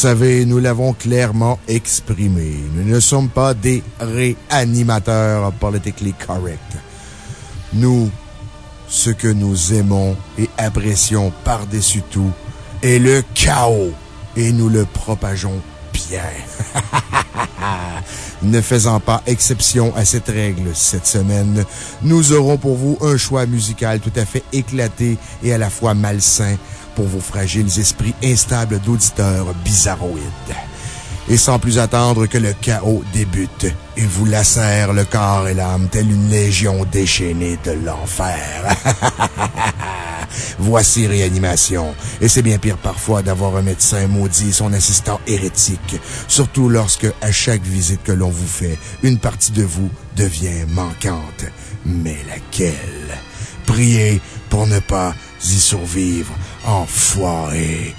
Savez, nous l'avons clairement exprimé. Nous ne sommes pas des réanimateurs politiquement correct. Nous, ce que nous aimons et apprécions par-dessus tout est le chaos et nous le propageons bien. ne faisant pas exception à cette règle cette semaine, nous aurons pour vous un choix musical tout à fait éclaté et à la fois malsain pour vos fragiles esprits instables d'auditeurs bizarroïdes. Et sans plus attendre que le chaos débute, il vous lacère le corps et l'âme telle une légion déchaînée de l'enfer. Voici réanimation. Et c'est bien pire parfois d'avoir un médecin maudit et son assistant hérétique. Surtout lorsque, à chaque visite que l'on vous fait, une partie de vous devient manquante. Mais laquelle? Priez pour ne pas y survivre. Enfoiré.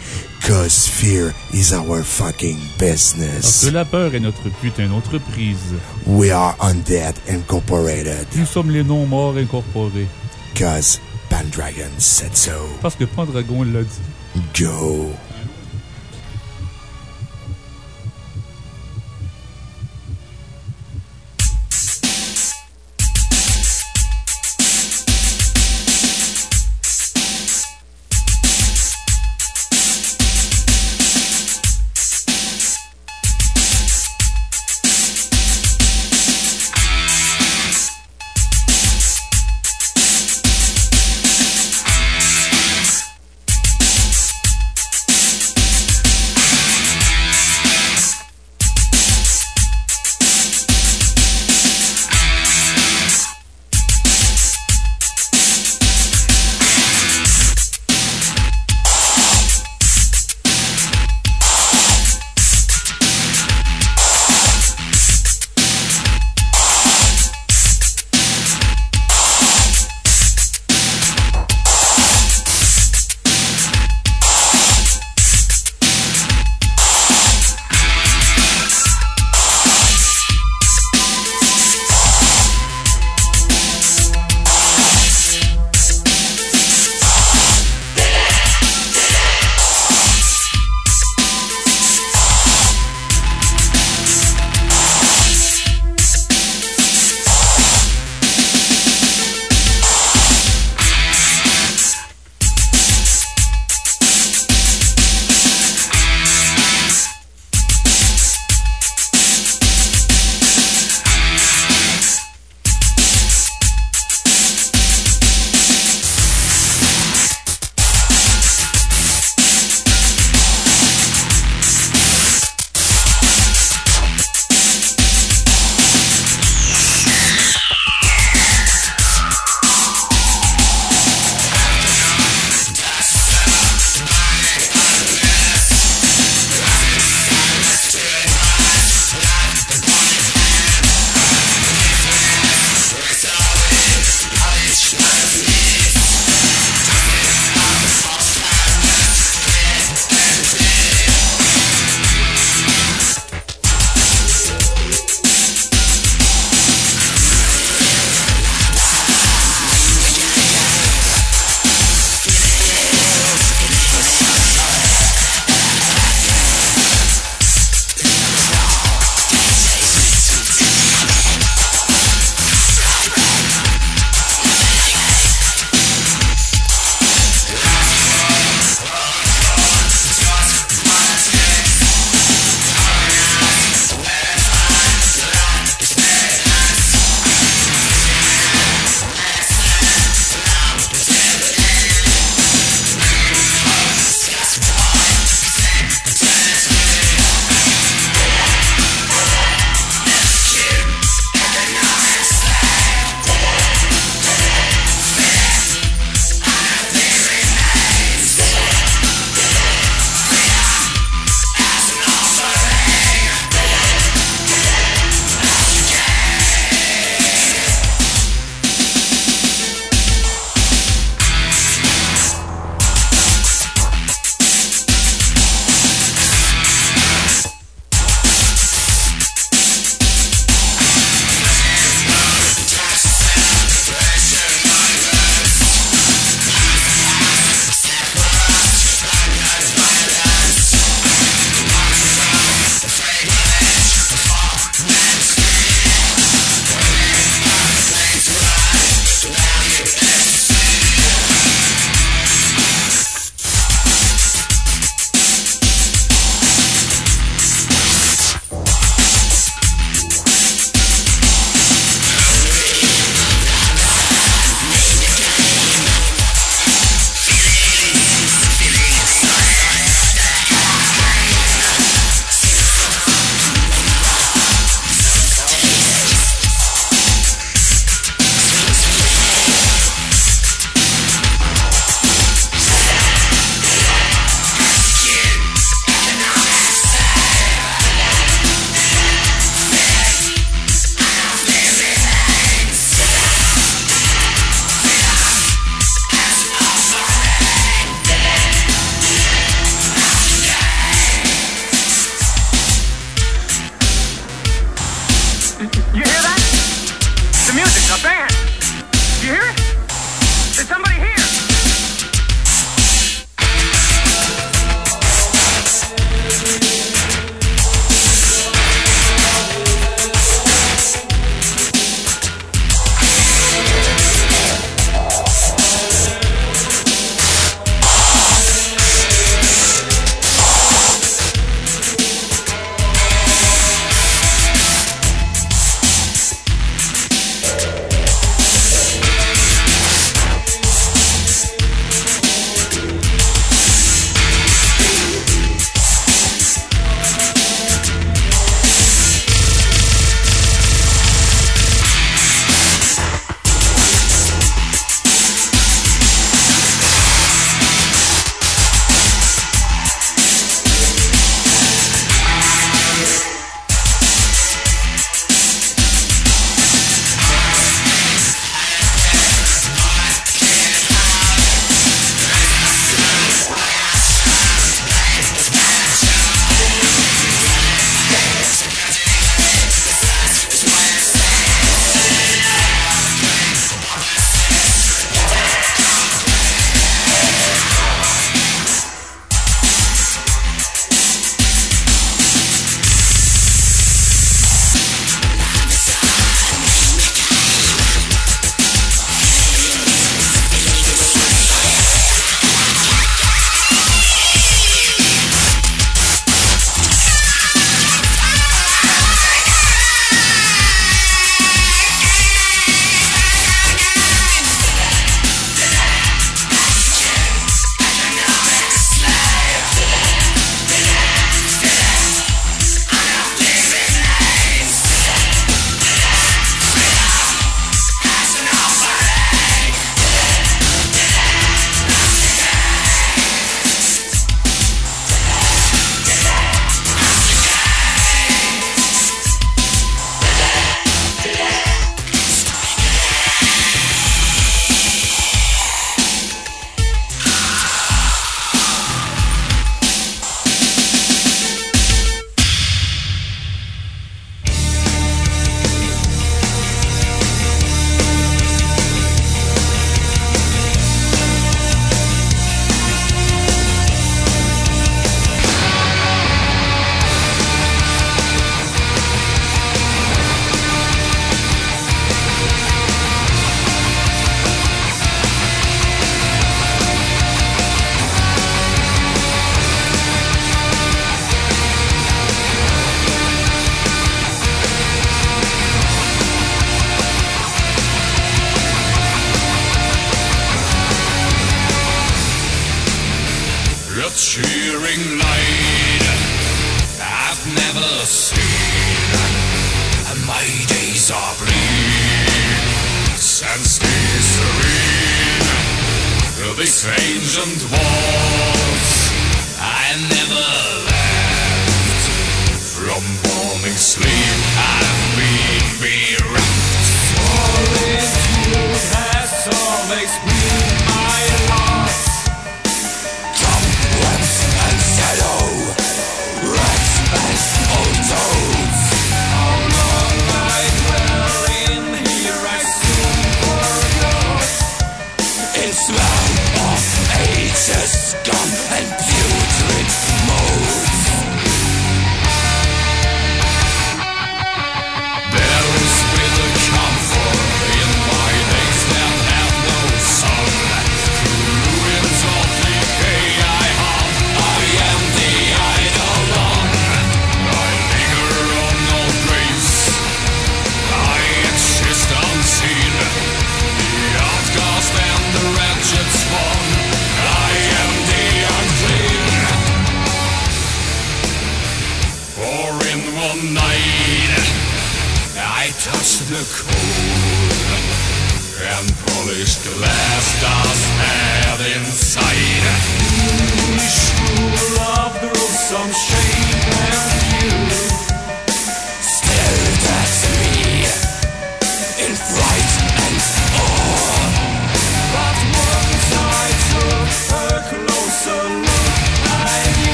Cause fear is our fucking business. Parce que la peur est notre putain d'entreprise. We are Undead Incorporated. Nous sommes les non-morts incorporés. Cause Pandragon said so. Parce que Pandragon l'a dit. Go.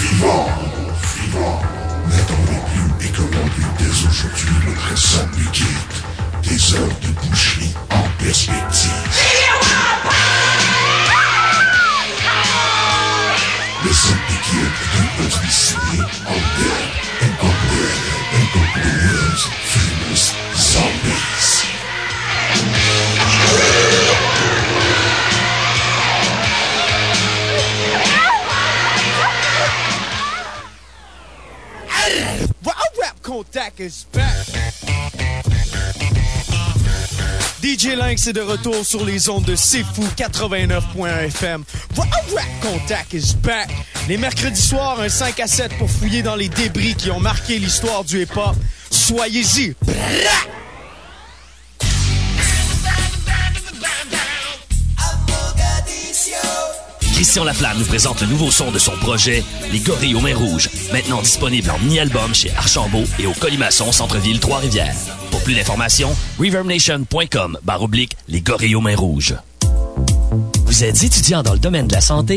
Vivant. Vivant. N'attendez plus et commandez dès aujourd'hui votre Zombie Kit. Des heures de boucherie en perspective. Le Zombie Kit est un produit signé Undead Incorporated Incorporated Famous Zombies. Contact is back. DJ Lynx est de retour sur les ondes de C'est Fou 89.1 FM. Contact is back. Les mercredis soirs, un 5 à 7 pour fouiller dans les débris qui ont marqué l'histoire du hip-hop. Soyez-y. Christian Laflamme nous présente le nouveau son de son projet, Les Gorilles aux Mains Rouges, maintenant disponible en mini-album chez Archambault et au Colimaçon Centre-Ville Trois-Rivières. Pour plus d'informations, reverbnation.com barre oblique Les Gorilles aux Mains Rouges. Vous êtes étudiant dans le domaine de la santé?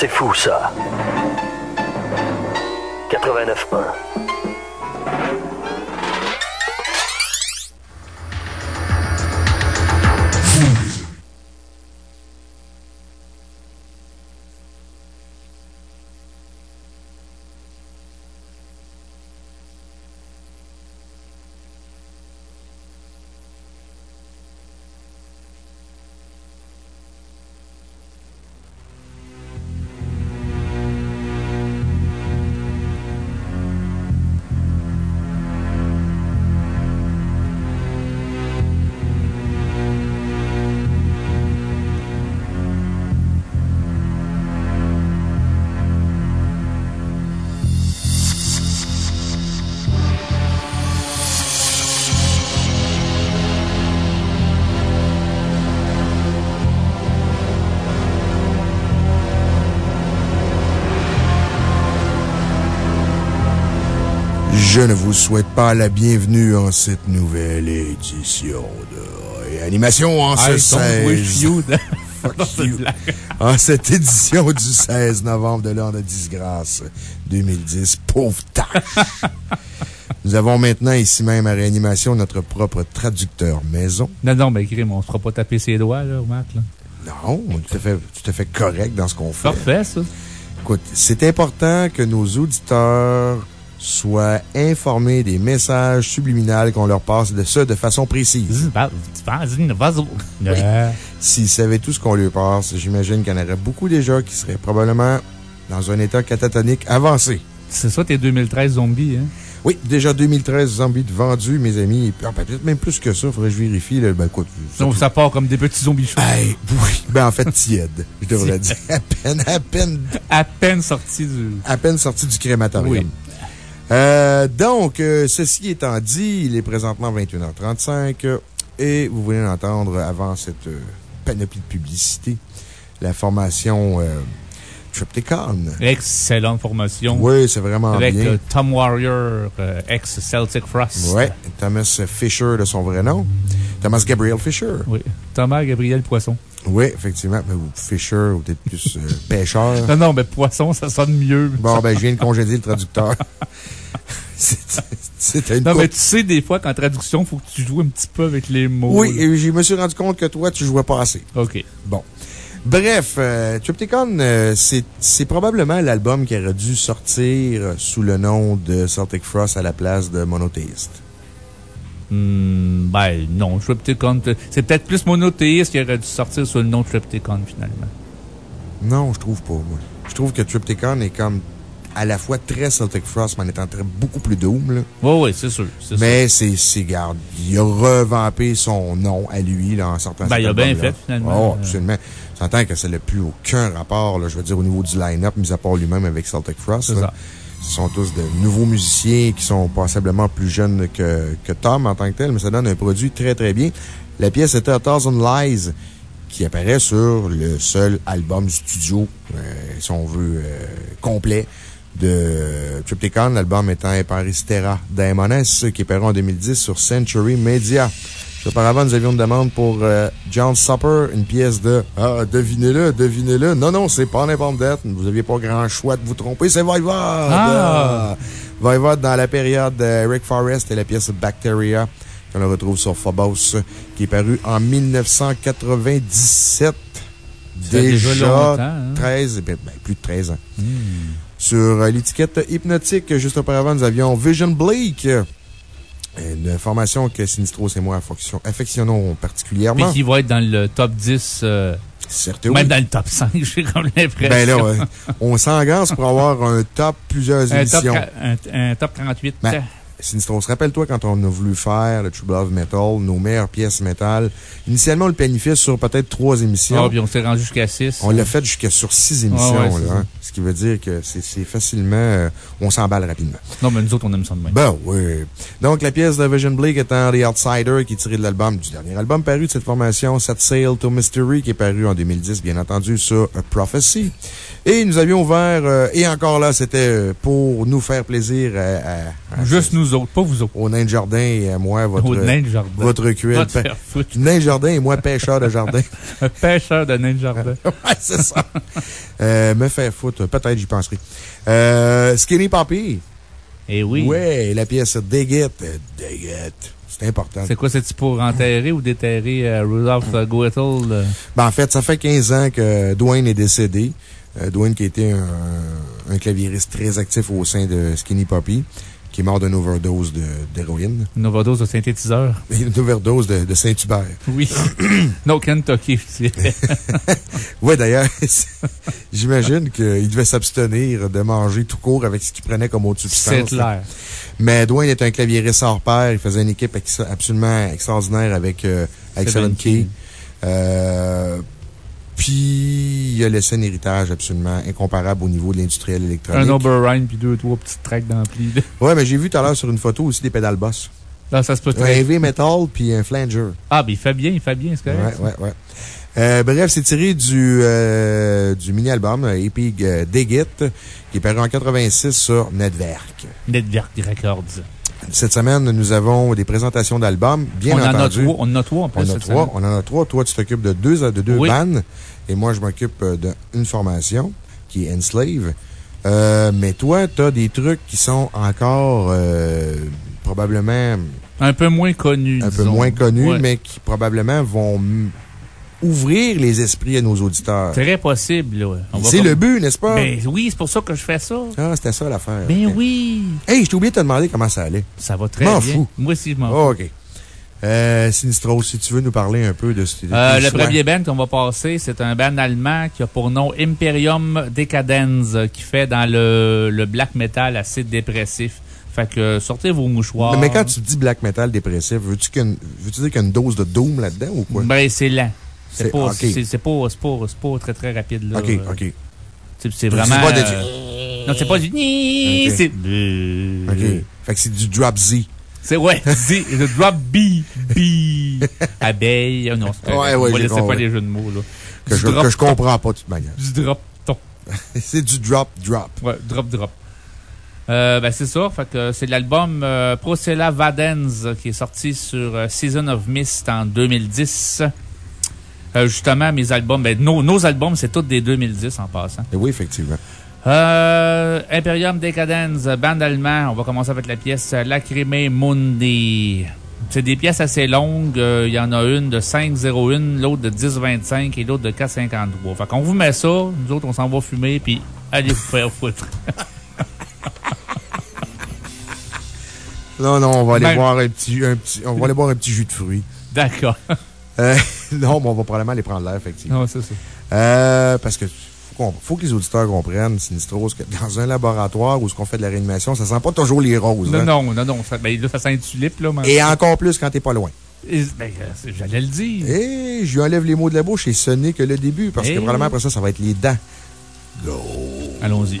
C'est fou ça. 89.1. Je ne vous souhaite pas la bienvenue en cette nouvelle édition de Réanimation en ce I don't wish 16. you that- Fuck Non, c'est une you. blague. En cette édition du 16 novembre de l'an de disgrâce 2010. Pauvre tâche! Nous avons maintenant ici même à Réanimation notre propre traducteur maison. Non, non, mais Grim, on se fera pas taper ses doigts, là, au Mac, là. Non, tout à fait, tout à fait correct dans ce qu'on fait. Parfait, ça. Écoute, c'est important que nos auditeurs soient informés des messages subliminales qu'on leur passe, de ça de façon précise. Oui. S'ils savaient tout ce qu'on leur passe, j'imagine qu'il y en aurait beaucoup déjà qui seraient probablement dans un état catatonique avancé. C'est ça, tes 2013 zombies, hein? Oui, déjà 2013 zombies vendus, mes amis. Ah, Peut-être même plus que ça, faudrait que je vérifie. Là. Ben, écoute, Donc, ça part comme des petits zombies chauds. Hey, oui. Ben, en fait, tiède, je devrais dire. À peine, à peine, À peine sortis du. à peine sorti du crématorium. Oui. Euh, donc, euh, ceci étant dit, il est présentement 21h35 euh, et vous venez d'entendre avant cette euh, panoplie de publicité la formation euh, Triptychon. Excellente formation. Oui, c'est vraiment Avec bien. euh, Tom Warrior, euh, ex-Celtic Frost. Ouais, Thomas Fisher de son vrai nom. Thomas Gabriel Fisher. Oui. Thomas Gabriel Poisson. Oui, effectivement. Mais, ou Fisher, ou peut-être plus euh, pêcheur. Non, non, mais poisson, ça sonne mieux. Bon, ben, je viens de congédier le traducteur. C'est- C'était une Non, coupe. mais tu sais, des fois, qu'en traduction, il faut que tu joues un petit peu avec les mots. Oui, là. et je me suis rendu compte que toi, tu jouais pas assez. OK. Bon. Bref, euh, Triptychon, euh, c'est probablement l'album qui aurait dû sortir sous le nom de Celtic Frost à la place de Monotheist. Hmm, ben, non, Triptychon. C'est peut-être plus monothéiste qui aurait dû sortir sous le nom Triptychon, finalement. Non, je trouve pas, moi. Je trouve que Triptychon est comme à la fois très Celtic Frost, mais en étant très, beaucoup plus doom, là. Oui, oui, c'est sûr. Mais c'est, c'est, garde, il a revampé son nom à lui, là, en sortant Ben, il a bien fait, finalement. Oh, absolument. J'entends que ça n'a plus aucun rapport, là, je veux dire, au niveau du line-up, mis à part lui-même avec Celtic Frost. C'est ça. Ce sont tous de nouveaux musiciens qui sont passablement plus jeunes que, que Tom en tant que tel, mais ça donne un produit très, très bien. La pièce était A Thousand Lies, qui apparaît sur le seul album studio, euh, si on veut, euh, complet de Triptychon, l'album étant Eparistera Daemones, qui est paru en 2010 sur Century Media. Auparavant, nous avions une demande pour euh, John Supper, une pièce de Ah, devinez-le, devinez-le. Non, non, c'est pas n'importe dette. Vous n'aviez pas grand choix de vous tromper. C'est Voivod. Ah! Voivod dans la période de Rick Forrest et la pièce Bacteria, qu'on retrouve sur Phobos, qui est paru en 1997. Ça fait déjà longtemps, hein? 13, ben, ben, plus de 13 ans. Sur euh, l'étiquette hypnotique, juste auparavant, nous avions Vision Blake. Une formation que Sinistros et moi affection- affectionnons Puis particulièrement. qui va être dans le top 10, euh, Certes, même oui. dans le top 5, j'ai comme l'impression. Ben là, on s'engage pour avoir un top plusieurs un, top, émissions. qua- un, un top 38. Ben, Sinistros, rappelle-toi quand on a voulu faire le True Love Metal, nos meilleures pièces métal. Initialement, on le planifiait sur peut-être trois émissions. Ah, puis on s'est rendu jusqu'à 6. On l'a fait jusqu'à sur six émissions, Ah ouais, c'est là, hein. Ce qui veut dire que c'est c'est facilement, euh, on s'emballe rapidement. Non, mais nous autres, on aime ça de même. Ben oui. Donc, la pièce de Vision Blake étant The Outsider, qui est tirée de l'album, du dernier album paru de cette formation, Set Sail to Mystery, qui est paru en 2010, bien entendu, sur A Prophecy. Et nous avions ouvert, euh, et encore là, c'était euh, pour nous faire plaisir à, à- à- Juste nous autres, pas vous autres. au nain de jardin et à moi, votre, Au nain de jardin. votre cuir. Nain de jardin et moi, pêcheur de jardin. Un pêcheur de nain de jardin. ouais, c'est ça. Euh, me faire foutre, peut-être j'y penserai. Euh, Skinny Poppy. Eh oui. Ouais, la pièce Dig It. C'est important. C'est quoi, c'est-tu pour enterrer ou déterrer euh, Rudolph euh, Goethel? Ben, en fait, ça fait 15 ans que Dwayne est décédé. Euh, Dwayne qui était un, un claviériste très actif au sein de Skinny Poppy, qui est mort d'une overdose d'héroïne. Une overdose de synthétiseur? Une overdose de, de Saint-Hubert. Oui. no, Kentucky. Ouais, d'ailleurs, j'imagine qu'il devait s'abstenir de manger tout court avec ce qu'il prenait comme autre substance. C'est clair. Mais Dwayne est un claviériste hors pair. Il faisait une équipe ex- absolument extraordinaire avec, euh, avec Seven Seven Key. Key. Euh, puis, il a laissé un héritage absolument incomparable au niveau de l'industriel électronique. Un Oberheim puis deux, trois petites tracks d'ampli. Ouais, mais j'ai vu tout à l'heure sur une photo aussi des pédales boss. Là, ça se peut Un heavy metal puis un flanger. Ah, ben il fait bien, il fait bien, c'est Ouais, correct. ouais, ouais. Euh, bref, c'est tiré du, euh, du mini-album euh, Epic euh, Dig It, qui est paru en 86 sur Netwerk. Netwerk Records. Cette semaine, nous avons des présentations d'albums, bien on en a trois, on en a trois en plus. On en a trois. semaine. On en a trois. Toi, tu t'occupes de deux, de deux Oui. bandes. Et moi, je m'occupe euh, d'une formation qui est Enslave. Euh, mais toi, tu as des trucs qui sont encore euh, probablement Un peu moins connu. un peu moins connus, Ouais. mais qui probablement vont ouvrir les esprits à nos auditeurs. Très possible, là. ouais. C'est comme- le but, n'est-ce pas? Ben oui, c'est pour ça que je fais ça. Ah, c'était ça l'affaire. Ben oui. Hey, je t'ai oublié de te demander comment ça allait. Ça va très M'en bien. fous. Moi aussi, je m'en fous. Oh, OK. Euh, Sinistro, si tu veux nous parler un peu de ce Euh, le choix. premier band qu'on va passer, c'est un band allemand qui a pour nom Imperium Decadence, qui fait dans le, le black metal assez dépressif. Fait que euh, sortez vos mouchoirs. Mais, mais quand tu dis black metal dépressif, veux-tu qu'une- veux-tu dire qu'il y a une dose de doom là-dedans ou quoi? Ben, c'est lent. C'est pas, c'est, pas, c'est pas, c'est pas très très rapide, là. OK, OK. C'est, vraiment. c'est pas de- euh, Non, c'est pas du ni, Ok. c'est. Fait que c'est du drop Z. C'est, ouais, c'est le drop B, B. Abeille. Oh non, c'est. Ouais, ouais, On va laisser faire les jeux de mots, là. Que je, drop que je ton. comprends pas de toute manière. Du drop ton. c'est du drop, drop. Ouais, drop, drop. Euh, ben, c'est ça. Fait que c'est l'album euh, Procella Vadens euh, qui est sorti sur euh, Season of Mist en 2010. Euh, justement, mes albums, ben, nos, nos albums, c'est tous des 2010 en passant. Et oui, effectivement. Euh, Imperium Decadence, band allemand. On va commencer avec la pièce Lacrimé Mundi. C'est des pièces assez longues. Euh, Il y en a une de 5,01, l'autre de 10,25 et l'autre de 4,53. Fait qu'on vous met ça, nous autres, on s'en va fumer, puis allez vous faire foutre. Non, non, on va aller Même- boire un petit, un petit, on va aller boire un petit jus de fruits. D'accord. Euh, non, mais on va probablement aller prendre l'air, effectivement. Non, c'est ça. Euh, parce que faut, que les auditeurs comprennent, Sinistros, que dans un laboratoire où ce qu'on fait de la réanimation, ça sent pas toujours les roses. Non, hein. non, non, non. Ça, ben, là, ça sent tulipe, là. Et encore plus quand t'es pas loin. Ben, euh, j'allais le dire. Et je lui enlève les mots de la bouche et ce n'est que le début, parce que Eh. probablement après ça, ça va être les dents. Go! Allons-y.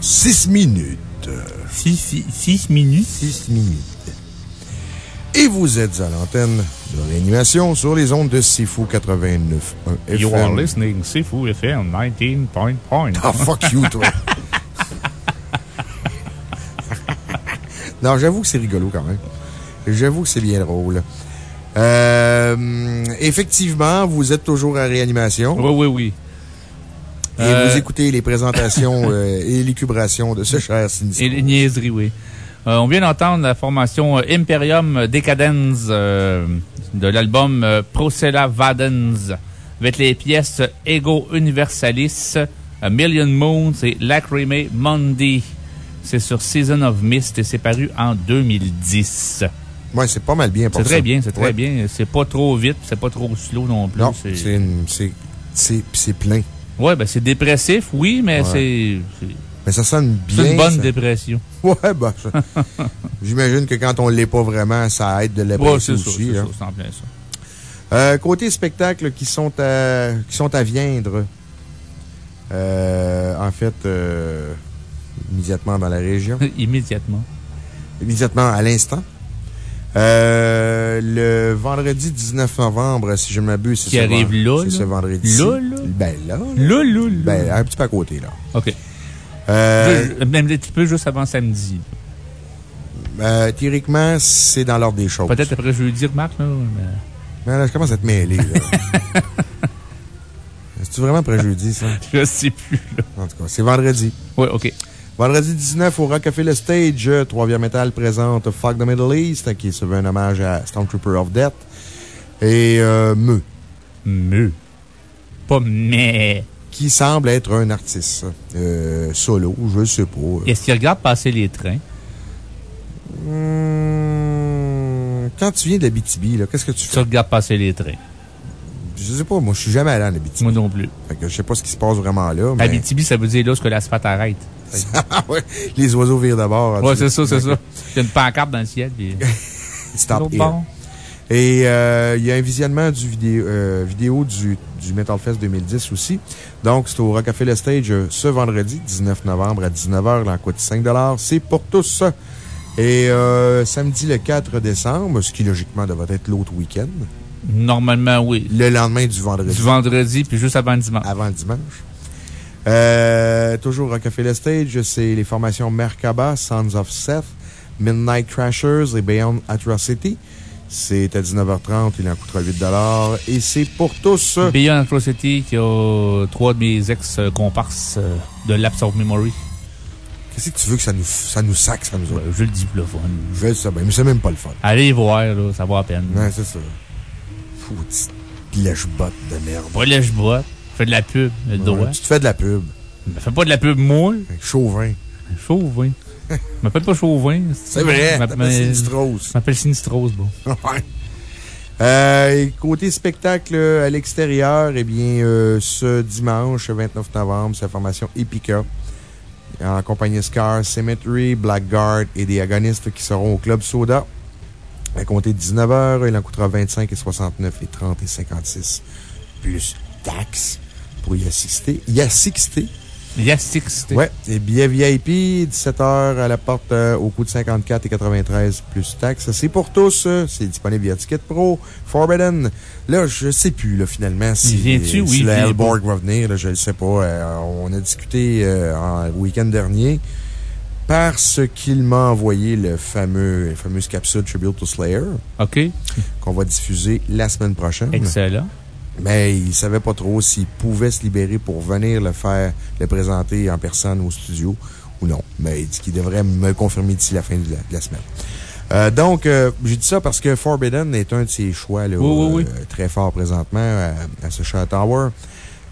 6 minutes. 6 minutes? 6 minutes. Et vous êtes à l'antenne de réanimation sur les ondes de Sifu 89.1 You are FM. listening Sifu FM 19 point point. Ah, fuck you, toi. non, j'avoue que c'est rigolo quand même. J'avoue que c'est bien drôle. Euh, effectivement, vous êtes toujours à réanimation. Oui, oui, oui. Et Euh, vous écoutez les présentations euh, et l'élucubration de ce cher Sinisco. Et les niaiseries, oui. Euh, on vient d'entendre la formation euh, Imperium Decadence euh, de l'album euh, Procella Vadens avec les pièces Ego Universalis, A Million Moons et Lacrimae Mundi. C'est sur Season of Mist et c'est paru en 2010. Ouais, c'est pas mal bien pour C'est ça. très bien, c'est très Ouais. bien. C'est pas trop vite, c'est pas trop slow non plus. Non, c'est c'est c'est- c'est plein. Ouais, ben c'est dépressif, oui, mais Ouais. c'est. Mais ça sonne bien. C'est une bonne ça. dépression. Ouais, ça- j'imagine que quand on l'est pas vraiment, ça aide de Ouais, ça, aussi. c'est hein. ça, ça. Euh, côté spectacles qui sont à, qui sont à viendre, euh, en fait, euh, immédiatement dans la région. Immédiatement. Immédiatement à l'instant. Euh, le vendredi 19 novembre, si je ne m'abuse, c'est Qui ce arrive là, C'est là? ce vendredi. Là, là? Ben là. là. Là, là. Ben, un petit peu à côté, là. OK. Euh, Même un petit peu juste avant samedi. euh, théoriquement, c'est dans l'ordre des choses. Peut-être après jeudi, remarque, là. mais- Mais là, je commence à te mêler, là. C'est-tu vraiment après jeudi, ça? Je sais plus, là. En tout cas, c'est vendredi. Oui, OK. Vendredi 19 au Rockefeller Stage, euh, Metal présente Fuck the Middle East, qui se veut un hommage à Stormtrooper of Death. Et euh, Me, Me. Pas mais. qui semble être un artiste euh, solo, je sais pas. Est-ce qu'il regarde passer les trains? Hum, quand tu viens d'Abitibi, qu'est-ce que tu Tu fais? regardes passer les trains. Je sais pas, moi, je suis jamais allé en Abitibi. Moi non plus. Fait que je sais pas ce qui se passe vraiment là. Mais... Abitibi, ça veut dire là ce que l'asphalte arrête. Ouais, les oiseaux virent d'abord. Ouais, c'est ça, c'est ça. Il y a une pancarte dans le ciel. Puis... Stop here. Et euh, il y a un visionnement du vidéo, euh, vidéo du, du Metal Fest 2010 aussi. Donc, c'est au Rockefeller Stage euh, ce vendredi, 19 novembre à 19h. L'en coûte 5 C'est pour tous. Et euh, samedi le 4 décembre, ce qui logiquement devrait être l'autre week-end, Normalement, oui. le lendemain du vendredi. Du vendredi, puis juste avant le dimanche. Avant le dimanche. Euh, toujours Rockefeller Stage, c'est les formations Merkaba, Sons of Seth, Midnight Crashers et Beyond Atrocity. C'est à 19h30, il en coûtera 8 et c'est pour tous. Beyond Atrocity, qui a trois de mes ex-comparses euh, de Lapse of Memory. Qu'est-ce que tu veux que ça nous, ça nous sac, ça nous autres? Je le dis pour le fun. Je le sais bien, mais c'est même pas le fun. Allez voir, là, ça vaut la peine. Ouais, c'est ça. Fouti lèche-botte de merde. Pas lèche-botte. Fais de la pub, le Ouais, droit. Tu te fais de la pub. Fais pas de la pub, moi. Chauvin. Chauvin. m'appelle pas Chauvin. C'est vrai, M'appelle- t'appelles Sinistrose. m'appelle Sinistrose, bon. Ouais. Euh, côté spectacle euh, à l'extérieur, eh bien, euh, ce dimanche 29 novembre, c'est la formation Epica. En compagnie de Scar, Cemetery, Blackguard et des agonistes qui seront au Club Soda. À compter de 19h, il en coûtera 25 et 69 et 30 et 56. Plus taxes pour y assister. Y assister. Y assister. Ouais. Et billets VIP, 17h à la porte euh, au coût de 54 et 93 plus taxes. C'est pour tous. euh, C'est disponible via Ticket Pro. Forbidden. Là, je sais plus, là, finalement, si, Il vient-tu? Oui, si le vient Hellborg va venir, là, je ne sais pas. Euh, on a discuté en le week-end dernier parce qu'il m'a envoyé le fameux, la fameuse capsule Tribute to Slayer. OK. Qu'on va diffuser la semaine prochaine. Excellent. Mais il savait pas trop s'il pouvait se libérer pour venir le faire, le présenter en personne au studio ou non. Mais il dit qu'il devrait me confirmer d'ici la fin de la, de la semaine. Euh, donc, euh, j'ai dit ça parce que Forbidden est un de ses choix là, Oui, oui, euh, très fort présentement à, à ce Shot Tower,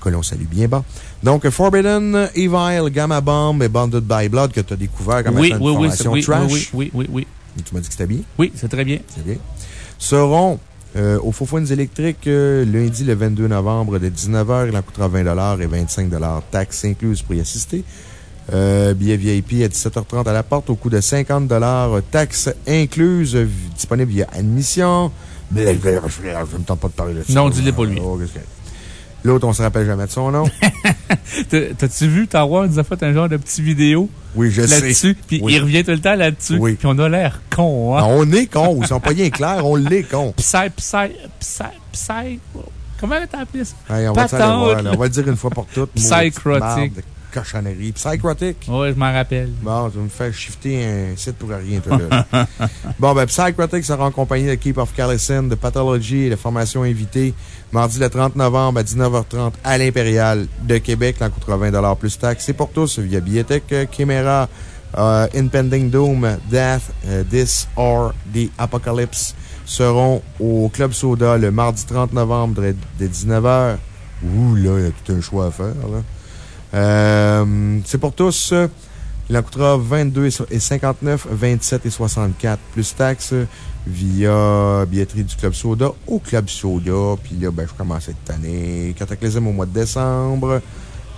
que l'on salue bien bas. Donc, Forbidden, Evil, Gamma Bomb et Bonded by Blood que tu as découvert comme Oui, oui, formation oui, trash. oui, oui, oui, oui. Tu m'as dit que c'était bien? Oui, c'est très bien. C'est bien. Seront euh, au Faux électriques euh, lundi le 22 novembre de 19h. Il en coûtera 20 et 25 taxes incluses pour y assister. Euh, billet VIP à 17h30 à la porte au coût de 50 taxes incluses, euh, disponible via admission. Je ne me tente pas de parler là-dessus. Non, dis-le pas lui. Oh, L'autre, on se rappelle jamais de son nom. T'as- T'as-tu vu, Tower nous a fait un genre de petit vidéo? Oui, je sais. Là-dessus. Puis Oui. il revient tout le temps là-dessus. Oui. Puis on a l'air con, hein? Non, on est con. Ils sont pas bien clairs. On l'est con. Psy, psy, psy, psy. Comment t'as appelé ça? Hey, on va voir, là. On va le dire une fois pour toutes. Psychrotic. Cochonnerie. Psychrotic. Ouais, je m'en rappelle. Bon, tu vas me faire shifter un site pour rien, toi, là. bon, ben, Psychrotic sera en compagnie de Keep of Callison, de Pathology et de formation invitée mardi le 30 novembre à 19h30 à l'Impérial de Québec. L'en coûtera 20 plus taxes. C'est pour tous via Biotech, euh, Chimera, euh, Impending Doom, Death, euh, This or The Apocalypse seront au Club Soda le mardi 30 novembre de 19h. Ouh, là, il y a tout un choix à faire, là. Euh, c'est pour tous. Il en coûtera 22 et 59, 27 et 64, plus taxes via billetterie du Club Soda au Club Soda. Puis là, ben, je commence cette année. Cataclysme au mois de décembre.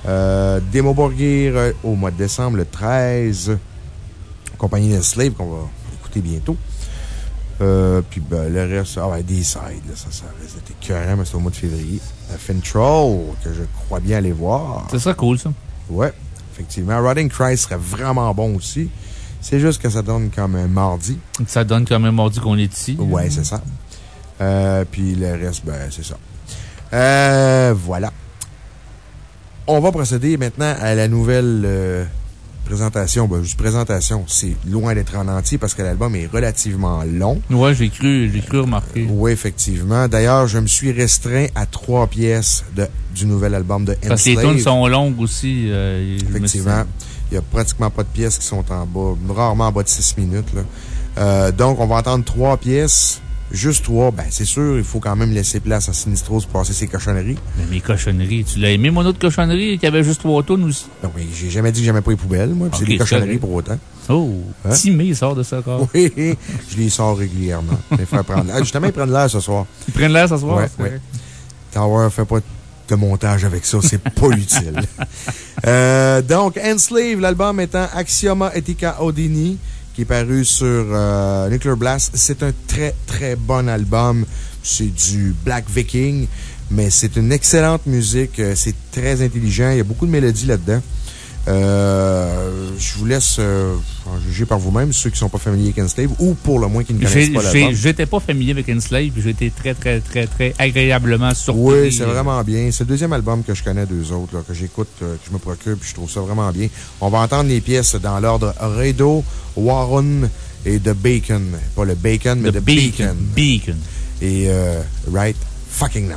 Euh, Borgir euh, au mois de décembre, le 13. Compagnie de Slave qu'on va écouter bientôt. Euh, puis ben, le reste, ah ouais, des sides, là, ça, ça reste écœurant, mais c'est au mois de février. Fintroll, que je crois bien aller voir. C'est ça cool, ça. Ouais, effectivement. Rotting Christ serait vraiment bon aussi. C'est juste que ça donne comme un mardi. Ça donne comme un mardi qu'on est ici. Ouais, c'est ça. Euh, puis le reste, ben, c'est ça. Euh, voilà. On va procéder maintenant à la nouvelle euh, présentation. Ben, juste présentation. C'est loin d'être en entier parce que l'album est relativement long. Ouais, j'ai cru, j'ai cru remarquer. Oui, effectivement. D'ailleurs, je me suis restreint à trois pièces de, du nouvel album de Parce que les tunes sont longues aussi. euh, Effectivement. Il n'y a pratiquement pas de pièces qui sont en bas, rarement en bas de 6 minutes. Là. Euh, donc, on va entendre trois pièces. Juste trois. Ben, c'est sûr, il faut quand même laisser place à Sinistros pour passer ses cochonneries. Mais mes cochonneries, tu l'as aimé, mon autre cochonnerie, qui avait juste trois tunes aussi? Donc, oui, j'ai jamais dit que j'aimais pas les poubelles, moi. puis Ok, c'est des cochonneries correct. pour autant. Oh, Hein? Timé sort de ça encore. Oui, je les sors régulièrement. Les faire prendre l'air. Justement, ils prennent l'air ce soir. Ils prennent l'air ce soir? Ouais, ouais. Tower fait pas de montage avec ça, c'est pas utile. Euh, donc, Enslave, l'album étant Axioma Etika Odini, qui est paru sur euh, Nuclear Blast. C'est un très, très bon album. C'est du Black Viking, mais c'est une excellente musique. Euh, C'est très intelligent. Il y a beaucoup de mélodies là-dedans. Euh, je vous laisse euh, en juger par vous-même, ceux qui ne sont pas familiers avec Enslave, ou pour le moins qui ne connaissent pas j'ai- l'album. J'étais pas familier avec Enslave, puis j'ai été très, très, très, très agréablement surpris. Oui, c'est vraiment bien. C'est le deuxième album que je connais d'eux autres, là, que j'écoute, euh, que je me procure, puis je trouve ça vraiment bien. On va entendre les pièces dans l'ordre Redo, Warren et The Bacon. Pas le Bacon, mais The The, Beacon. Bacon. Beacon. Et euh, Right Fucking Now.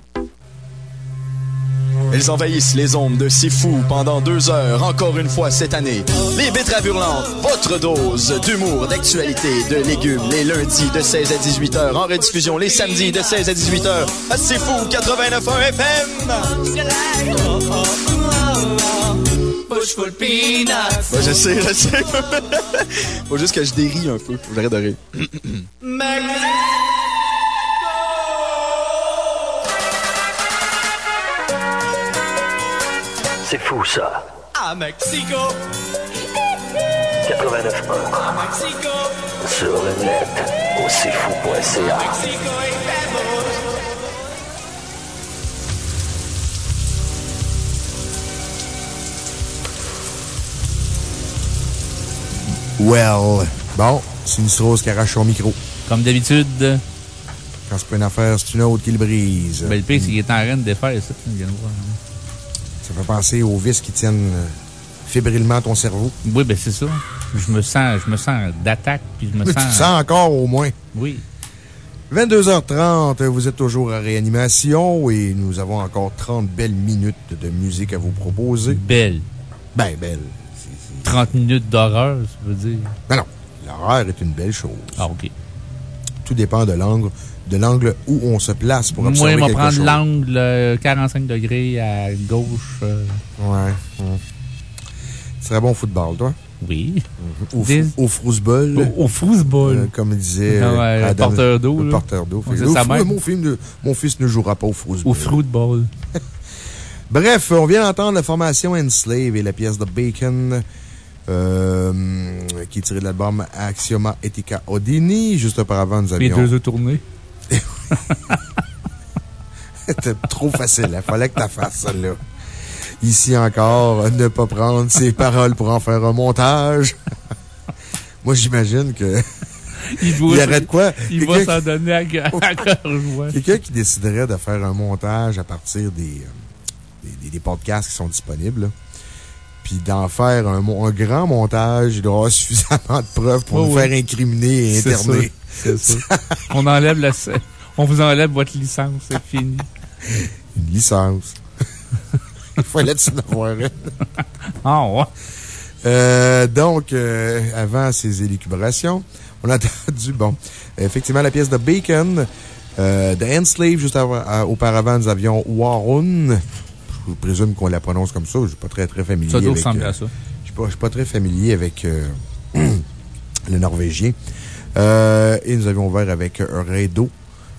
Elles envahissent les ondes de Fou pendant deux heures, encore une fois cette année. Les betteraves hurlantes, votre dose d'humour, d'actualité, de légumes, les lundis de 16 à 18 heures, en rediffusion les samedis de 16 à 18 heures, à Fou 89.1 FM. Ouais, je sais, je sais. Faut juste que je dérie un peu. Faut que j'arrête de rire. C'est fou, ça. À Mexico. 89.1 À Mexico. sur le net au cfou.ca. Mexico y Well. Bon, Sinistros qui arrache son micro. Comme d'habitude. Quand c'est pas une affaire, c'est une autre qui le brise. Ben, le pire, c'est qu'il est en train de défaire ça. Ça fait penser aux vis qui tiennent euh, fébrilement ton cerveau. Oui, ben, c'est ça. Je me sens, je me sens d'attaque, puis je me Mais sens. tu te sens encore au moins. Oui. 22h30, vous êtes toujours à réanimation et nous avons encore 30 belles minutes de musique à vous proposer. Belle. Ben, belle. 30 minutes d'horreur, ça veut dire. Non, non. L'horreur est une belle chose. Ah, OK. Tout dépend de l'angle, de l'angle où on se place pour Moi, observer je vais quelque prendre chose. l'angle euh, 45 degrés à gauche. euh, Ouais. serais bon au football, toi? Oui. Au, Des- au football. Au- football. Euh, comme disait. Non, euh, ouais, le Adam- porteur d'eau, Le porteur d'eau. Mon, mon fils ne jouera pas au football. Au football. Bref, on vient d'entendre la formation Enslave et la pièce de Bacon, euh, qui est tirée de l'album Axioma Etica Odini. Juste auparavant, nous Les avions. deux œufs tournés. C'était trop facile. Il fallait que tu fasses celle-là. Ici encore, ne pas prendre ses paroles pour en faire un montage. Moi, j'imagine que. Il, doit- de quoi? Il va s'en donner à, à. Quelqu'un qui déciderait de faire un montage à partir des, euh, des, podcasts qui sont disponibles, là, puis d'en faire un, grand montage, il avoir suffisamment de preuves pour Oh, nous oui. faire incriminer et interner. Ça, C'est ça. On enlève la. On vous enlève votre licence, c'est fini. Une licence. il fallait-tu en avoir une? Ah, ouais. Euh, donc, euh, avant ces élucubrations, on a entendu, bon, effectivement, la pièce de Bacon, euh, de Enslave, juste avant- auparavant, nous avions Warun. Je présume qu'on la prononce comme ça. Je suis pas très, très familier. Ça doit avec, ressembler à ça. Je suis pas, je suis pas très familier avec le norvégien. Euh, et nous avions ouvert avec Redo.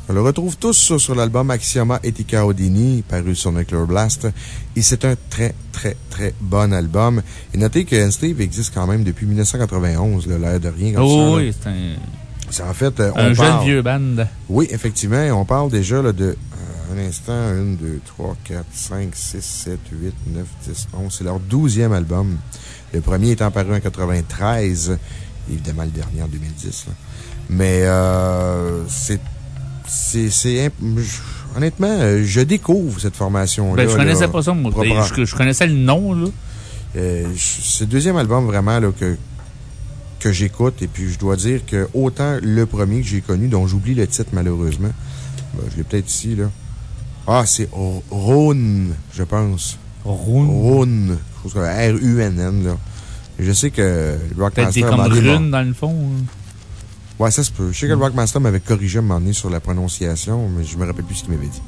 On le retrouve tous sur, l'album Axioma Etika Odini, paru sur Nuclear Blast. Et c'est un très, très, très bon album. Et notez que Enslave existe quand même depuis 1991, là, l'air de rien. Comme Oh, ça, oui, c'est un. C'est en fait. euh, Un on jeune parle- vieux band. Oui, effectivement. On parle déjà là, de. euh, un instant, 1, 2, 3, 4, 5, 6, 7, 8, 9, 10, 11. C'est leur douzième album. Le premier étant paru en 93. Évidemment, le dernier en 2010. là. Mais euh, c'est. C'est. Honnêtement, je découvre cette formation-là. Ben, je connaissais là, pas ça, moi. Ben, Je, je connaissais le nom, là. euh, c'est le deuxième album vraiment là, que, que j'écoute. Et puis, je dois dire que autant le premier que j'ai connu, dont j'oublie le titre malheureusement, ben, je l'ai peut-être ici, là. Ah, c'est Rhône, je pense. Chose comme R-U-N-N, là. Je sais que le Peut-être des Rockmaster comme runes dans le fond. hein. Ouais, ça se peut. Je sais que le Rockmaster m'avait corrigé à un moment donné sur la prononciation, mais je me rappelle plus ce qu'il m'avait dit.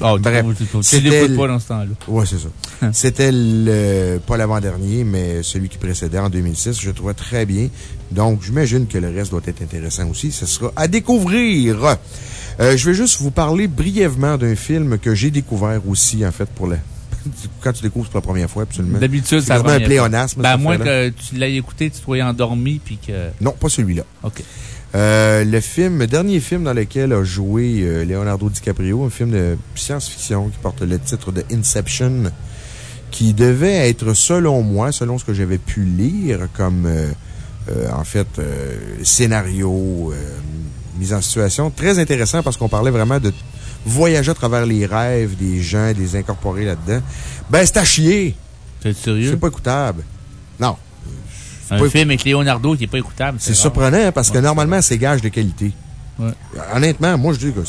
Oh, Bref, tu- c'était l'écoutes pas dans ce temps-là. Ouais, c'est ça. C'était le, pas l'avant-dernier, mais celui qui précédait en 2006. Je le trouvais très bien. Donc, j'imagine que le reste doit être intéressant aussi. Ce sera à découvrir. Euh, je vais juste vous parler brièvement d'un film que j'ai découvert aussi, en fait, pour le, quand tu découvres pour la première fois, absolument. D'habitude, ça vraiment un pléonasme. Ben, à cette moins que tu l'aies écouté, tu sois endormi, puis que. Non, pas celui-là. OK. Euh, le film, le dernier film dans lequel a joué euh, Leonardo DiCaprio, un film de science-fiction qui porte le titre de Inception, qui devait être, selon moi, selon ce que j'avais pu lire, comme, euh, en fait, scénario, mise en situation, très intéressant parce qu'on parlait vraiment de voyager à travers les rêves des gens, des incorporés là-dedans. Ben, c'est à chier! T'es sérieux? C'est pas écoutable. Non. Un pas- film avec Leonardo qui est pas écoutable. C'est surprenant hein, parce que Ouais, normalement, c'est gage de qualité. Ouais. Honnêtement, moi, je dis que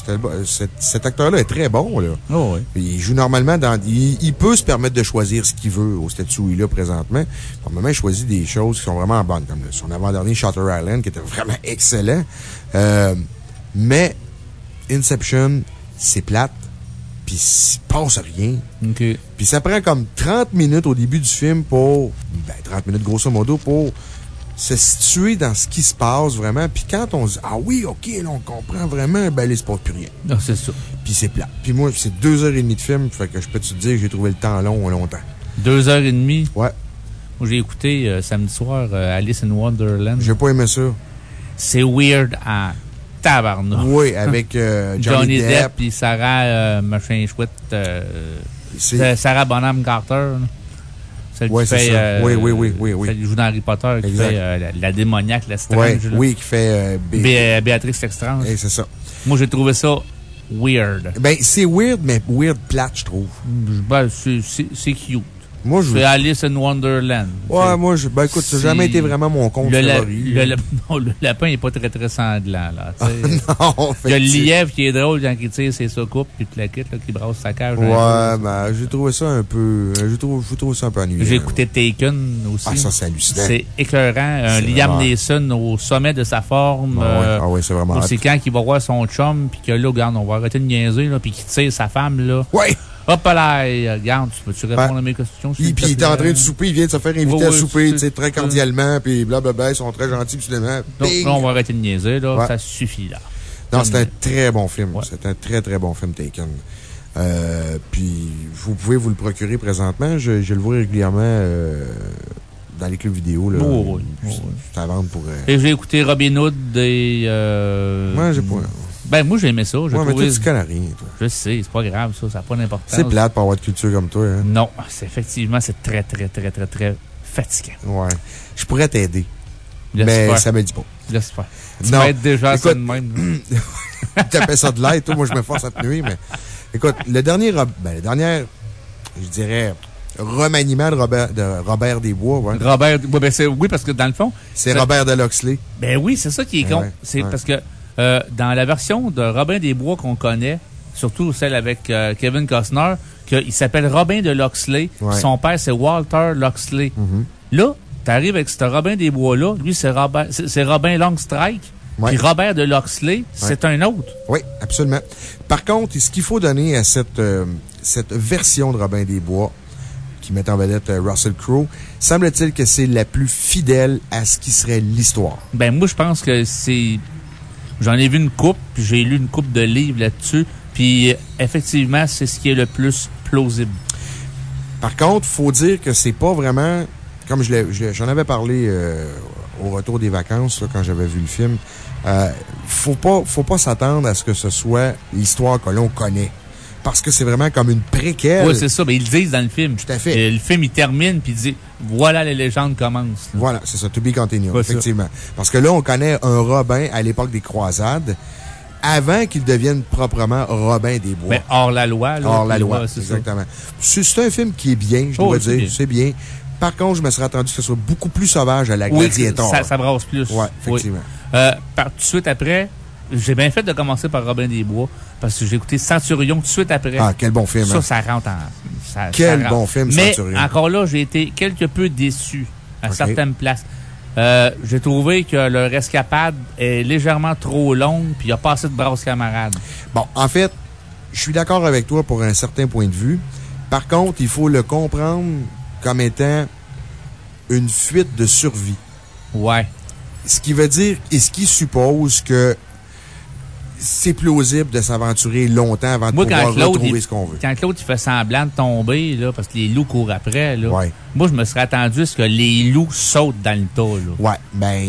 cet, cet acteur-là est très bon, là. Oh, ouais. Il joue normalement dans. Il, il peut se permettre de choisir ce qu'il veut au statut où il est présentement. Normalement, il choisit des choses qui sont vraiment bonnes, comme son avant-dernier Shutter Island, qui était vraiment excellent. Euh, mais Inception, c'est plate, puis il se passe rien. OK. Puis ça prend comme 30 minutes au début du film pour. Ben, 30 minutes grosso modo pour se situer dans ce qui se passe vraiment. Puis quand on se dit, ah oui, ok, là, on comprend vraiment, ben là, il se passe plus rien. Non, c'est ça. Puis c'est plat. Puis moi, c'est deux heures et demie de film, fait que je peux te dire que j'ai trouvé le temps long longtemps. Deux heures et demie? Ouais. Moi, j'ai écouté euh, samedi soir euh, Alice in Wonderland. J'ai pas aimé ça. C'est weird à tabarnak. Oui, avec euh, Johnny, Depp. puis Sarah, euh, machin chouette. euh, C'est- c'est Sarah Bonham Carter. Celle Ouais, qui c'est fait. ça. euh, Oui, oui, oui, oui, oui. Celle qui joue dans Harry Potter, qui Exact. fait euh, la, la démoniaque, la strange. Oui, qui fait. euh, Bé- Bé- Béatrix L'extrange. Eh, c'est ça. Moi, j'ai trouvé ça weird. Ben, c'est weird, mais weird plate, je trouve. Ben, c'est cute. Moi, je C'est Alice in Wonderland. Ouais, moi, je, ben écoute, ça n'a jamais été vraiment mon compte le, la- non, le lapin n'est pas très, très sanglant, là. sais. non, Il y a le lièvre qui est drôle quand il tire ses soucoupes, puis la quitte, là, qui brasse sa cage. Ouais, ben, j'ai trouvé ça un peu. J'ai trouvé, j'ai trouvé ça un peu ennuyeux. J'ai écouté Taken aussi. Ah, ça, c'est hallucinant. C'est. Un C'est Liam Neeson au sommet de sa forme. Ah ouais, euh, ah ouais, c'est vraiment C'est quand il va voir son chum, puis que là, regarde, on va arrêter de niaiser, là, puis qu'il tire sa femme, là. Ouais! Hop là, euh, regarde, tu peux-tu répondre Ben, à mes questions? Puis, il est en train de souper, il vient de se faire inviter Ouais, à souper, tu sais, très cordialement, puis blablabla, ils sont très gentils, finalement. Donc, là, on va arrêter de niaiser, là. Ouais. Ça suffit, là. Non, c'est un très bon film. C'est un très, très bon film, Taken. Euh, puis, vous pouvez vous le procurer présentement. Je, je le vois régulièrement euh, dans les clubs vidéo. Là. Oh, oui. Oui. C'est à vendre pour. euh, Et j'ai écouté Robin Hood et. Euh... Moi, j'ai pas. Ben, moi, j'ai aimé ça. Ouais, mais trouvé- toi, tu connais rien, toi. Je sais, c'est pas grave, ça. Ça n'a pas d'importance. C'est plate pour avoir de culture comme toi, hein? Non, c'est effectivement, c'est très, très, très, très, très fatigant. Ouais. Je pourrais t'aider. Mais faire. ça me dit pas. Laisse faire. Tu Non. vas être déjà ça Écoute, de même. ça de l'aide, toi. Moi, je me force à te nuire, mais. Écoute, le dernier, ben, le dernier, je dirais, remaniement de Robert, de Robert Desbois, ouais. Robert, ouais, ben, oui, parce que dans le fond. C'est Robert de Loxley. Ben oui, c'est ça qui est Ben con. ouais, c'est parce que euh, dans la version de Robin des Bois qu'on connaît, surtout celle avec euh, Kevin Costner, que il s'appelle Robin de Loxley. Ouais. Son père, c'est Walter Loxley. Mhm. Là, t'arrives avec ce Robin des Bois-là. Lui, c'est Robin, Robin Longstrike. Ouais. Puis Robert de Loxley, c'est un autre. Oui, absolument. Par contre, ce qu'il faut donner à cette, euh, cette version de Robin des Bois, qui met en vedette Russell Crowe, semble-t-il que c'est la plus fidèle à ce qui serait l'histoire. Ben, moi, je pense que c'est. J'en ai vu une coupe, j'ai lu une coupe de livres là-dessus. Puis, euh, effectivement, c'est ce qui est le plus plausible. Par contre, faut dire que c'est pas vraiment, comme j'en avais parlé euh, au retour des vacances, quand j'avais vu le film, euh, faut pas, faut pas s'attendre à ce que ce soit l'histoire que l'on connaît. Parce que c'est vraiment comme une préquelle. Oui, c'est ça. Mais ils le disent dans le film. Tout à fait. le film, il termine, puis il dit voilà, les légendes commencent. Voilà, c'est ça, to be continued, ça. effectivement. Parce que là, on connaît un Robin à l'époque des croisades, avant qu'il devienne proprement Robin des Bois. Mais hors la loi. Là, Hors la loi, ouais, c'est ça. exactement. C'est un film qui est bien, je Oh, dois c'est dire, c'est bien. Par contre, je me serais attendu que ce soit beaucoup plus sauvage à la Oui, Gladiator. ça, ça brasse plus. Ouais, Oui. effectivement. Euh, par, tout de suite après, j'ai bien fait de commencer par Robin des Bois, parce que j'ai écouté Centurion tout de suite après. Ah, quel bon film, Ça, hein. ça rentre en. ça- Quel ça bon film, Mais Centurion. encore là, j'ai été quelque peu déçu à certaines places. Euh, j'ai trouvé que leur escapade est légèrement trop longue, puis il n'y a pas assez de brasses camarades. Bon, en fait, je suis d'accord avec toi pour un certain point de vue. Par contre, il faut le comprendre comme étant une fuite de survie. Ouais. Ce qui veut dire, et ce qui suppose que c'est plausible de s'aventurer longtemps avant de Moi, pouvoir Claude, retrouver il, ce qu'on veut. quand Claude il fait semblant de tomber, là, parce que les loups courent après, là, Ouais. moi, je me serais attendu à ce que les loups sautent dans le tas. Là. Ouais, ben,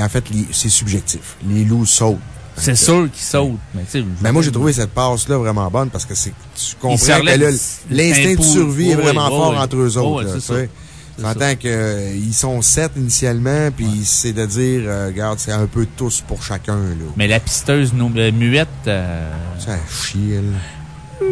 en fait, c'est subjectif. Les loups sautent. C'est sûr qu'ils sautent. Mais, tu sais, Mais moi, j'ai trouvé cette passe-là vraiment bonne parce que c'est, tu comprends que l'instinct de survie est vraiment oui, fort oui. entre eux autres. Là, J'entends qu'ils sont sept initialement, puis c'est de dire, euh, regarde, c'est un peu tous pour chacun, là. Mais la pisteuse euh, muette. euh, Ça chie, elle.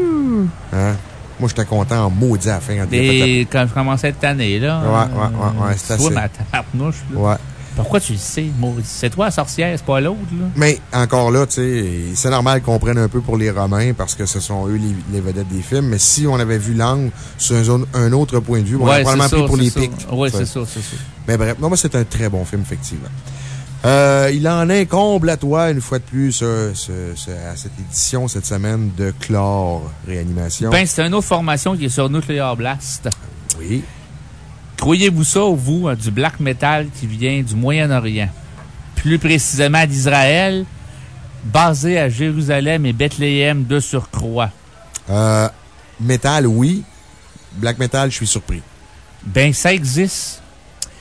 Hein? Moi, j'étais content en maudit à la fin quand Et quand je commençais cette année, là. Ouais, ouais, ouais, ouais, c'est assez. ma là. Ouais. Pourquoi tu le sais? C'est toi la sorcière, c'est pas l'autre, là? Mais encore là, tu sais, c'est normal qu'on prenne un peu pour les Romains parce que ce sont eux les, les vedettes des films. Mais si on avait vu l'angle sur un, autre point de vue, on aurait Ouais, probablement c'est pris ça, pour les ça. pics. Ouais, sais. c'est ça, c'est ça. Mais bref, non, moi, c'est un très bon film, effectivement. Euh, il en incomble à toi, une fois de plus, ce- ce- ce- à cette édition, cette semaine, de Chlore Réanimation. Ben, c'est une autre formation qui est sur Nuclear Blast. Oui. Croyez-vous ça, vous, hein, du black metal qui vient du Moyen-Orient? Plus précisément d'Israël, basé à Jérusalem et Bethléem de surcroît. Euh, metal, oui. Black metal, je suis surpris. Ben, ça existe.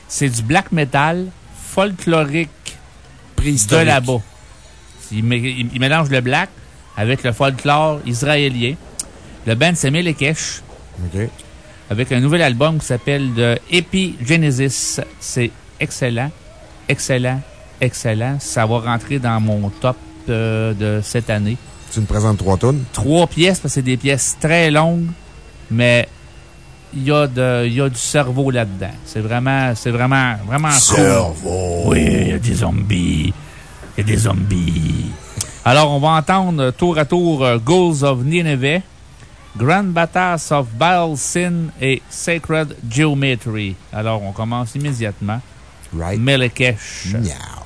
C'est du black metal folklorique de là-bas. Il, mé- il- il mélange le black avec le folklore israélien. Le band, c'est Melekesh. OK. Avec un nouvel album qui s'appelle The Epigenesis. C'est excellent, excellent, excellent. Ça va rentrer dans mon top euh, de cette année. Tu me présentes trois tonnes? Trois pièces, parce que c'est des pièces très longues, mais il y, a y du cerveau là-dedans. C'est vraiment, c'est vraiment, vraiment cool. Cerveau. Oui, il y a des zombies. Il y a des zombies. Alors, on va entendre tour à tour euh, Ghouls of Nineveh, Grand Batas of Baal Sin et Sacred Geometry. Alors, on commence immédiatement. Right. Melekesh. Cerveau.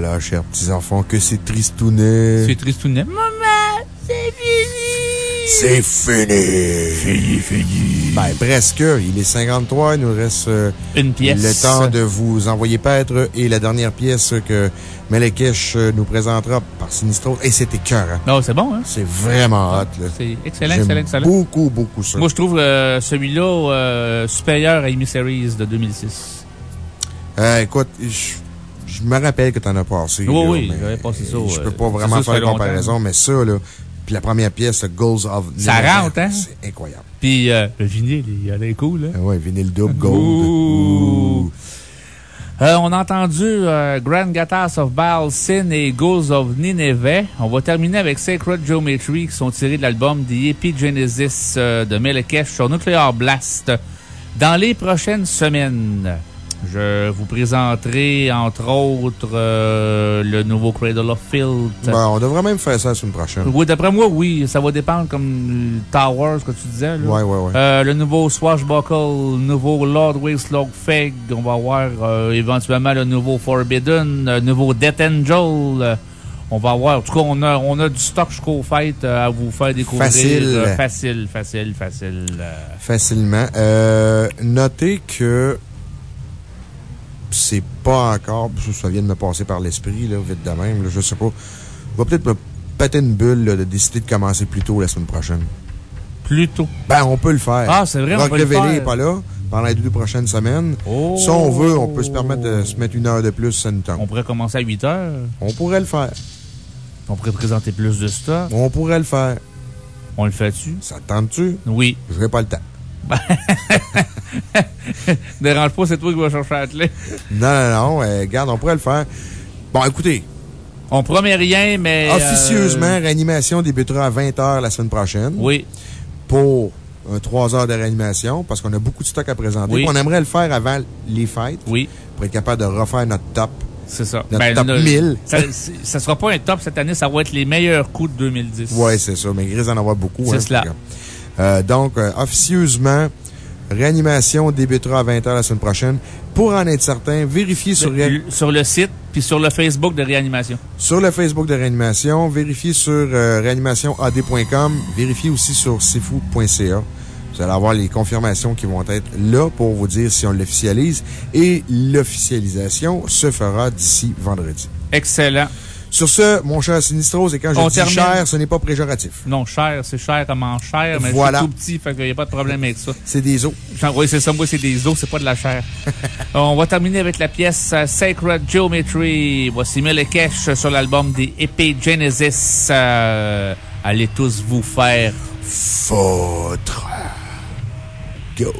Là là, chers petits-enfants, que c'est tristounet. C'est tristounet. Maman, c'est fini! C'est fini! Fini, fini. Ben, presque. Il est 53. Il nous reste euh, Une pièce. le temps de vous envoyer paître et la dernière pièce que Melekesh euh, nous présentera par Sinistro. Et c'était cœur, hein? Non, c'est bon, hein? C'est vraiment hot, là. C'est excellent, excellent, excellent. Beaucoup, beaucoup ça. Moi, je trouve euh, celui-là euh, supérieur à Emissaries de 2006. Euh, écoute, je, je me rappelle que t'en as passé. Oui, là, oui, mais j'avais passé ça, Je peux pas vraiment ça faire longtemps. comparaison, mais ça, là. Puis la première pièce, Goals of Ça rentre, hein? C'est incroyable. Puis euh, le vinyle, il a l'air cool, hein? Ah ouais, vinyle double, gold. Ouh. Euh, on a entendu euh, Grand Gatas of Baal, Sin et Ghouls of Nineveh. On va terminer avec Sacred Geometry qui sont tirés de l'album The Epigenesis euh, de Melekesh sur Nuclear Blast. Dans les prochaines semaines, je vous présenterai entre autres euh, le nouveau Cradle of Filth. Ben, on devrait même faire ça la semaine prochaine. Oui, d'après moi, oui. Ça va dépendre comme Towers, que tu disais. Là. Ouais, ouais, ouais. Euh, le nouveau Swashbuckle, le nouveau Lord Wasteland Feg. On va avoir euh, éventuellement le nouveau Forbidden, le nouveau Death Angel. On va avoir. En tout cas, on a, on a du stock jusqu'au fête euh, à vous faire découvrir. Facile. Facile, facile, facile. Facilement. Notez que c'est pas encore, ça vient de me passer par l'esprit, là, vite de même, là, je sais pas. Je vais peut-être me péter une bulle, là, de décider de commencer plus tôt la semaine prochaine. Plus tôt? Ben, on peut le faire. Ah, c'est vrai, on Rock peut le faire. n'est pas là pendant les deux prochaines semaines. Oh. Si on veut, on peut se permettre de se mettre une heure de plus, ça nous tente. On pourrait commencer à 8 heures. On pourrait le faire. On pourrait présenter plus de stock. On pourrait le faire. On le fait-tu? Ça te tente-tu? Oui. Je n'aurai pas le temps. Dérange pas, c'est toi qui vas chercher à atteler. Non, non, non. euh, regarde, on pourrait le faire. Bon, écoutez. On promet rien, mais. Officieusement, euh, réanimation débutera à 20h la semaine prochaine. Oui. Pour un 3 heures de réanimation, parce qu'on a beaucoup de stock à présenter. Oui. On aimerait le faire avant les fêtes. Oui. Pour être capable de refaire notre top. C'est ça. Notre Ben, top le- 1000. Ça, ça sera pas un top cette année, ça va être les meilleurs coups de 2010. Ouais, c'est ça. Mais il risque d'en avoir beaucoup. C'est hein, cela. Euh, donc, euh, officieusement, réanimation débutera à 20h la semaine prochaine. Pour en être certain, vérifiez sur, Le- sur le site, puis sur le Facebook de réanimation. sur le Facebook de réanimation, vérifiez sur euh, réanimationad.com, vérifiez aussi sur sifu.ca. Vous allez avoir les confirmations qui vont être là pour vous dire si on l'officialise. Et l'officialisation se fera d'ici vendredi. Excellent. Sur ce, mon cher Sinistros, et quand je On dis termine. cher, ce n'est pas péjoratif. Non, cher, c'est cher comme en cher, mais Voilà. je suis tout petit, fait qu'il n'y a pas de problème avec ça. C'est des os. Oui, c'est ça, moi, c'est des os, c'est pas de la chair. On va terminer avec la pièce euh, Sacred Geometry. Voici Melekesh sur l'album des Epic Genesis. Euh, allez tous vous faire foutre. Go.